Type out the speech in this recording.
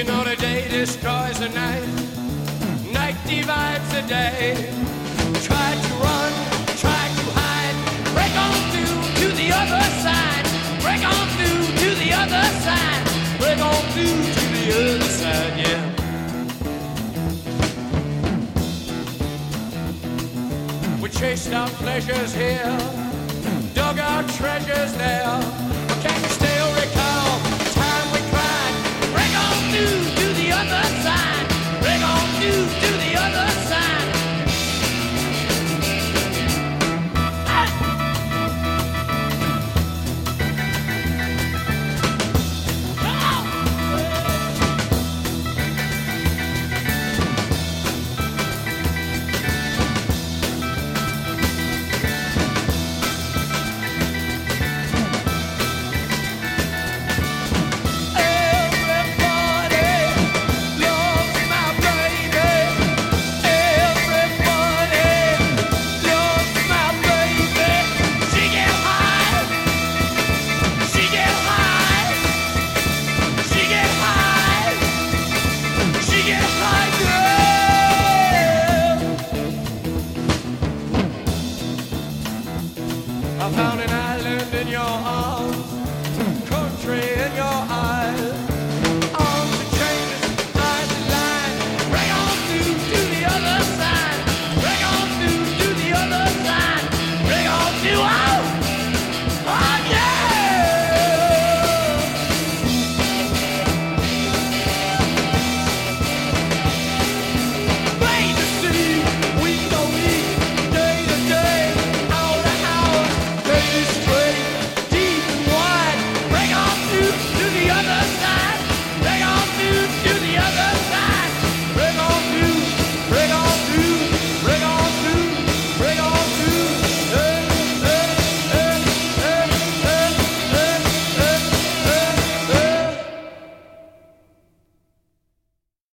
You know the day destroys the night, night divides the day. Try to run, try to hide, break on through to the other side, break on through to the other side, break on through to the other side, yeah. We chased our pleasures here, dug our treasures there. I found an island in your arms.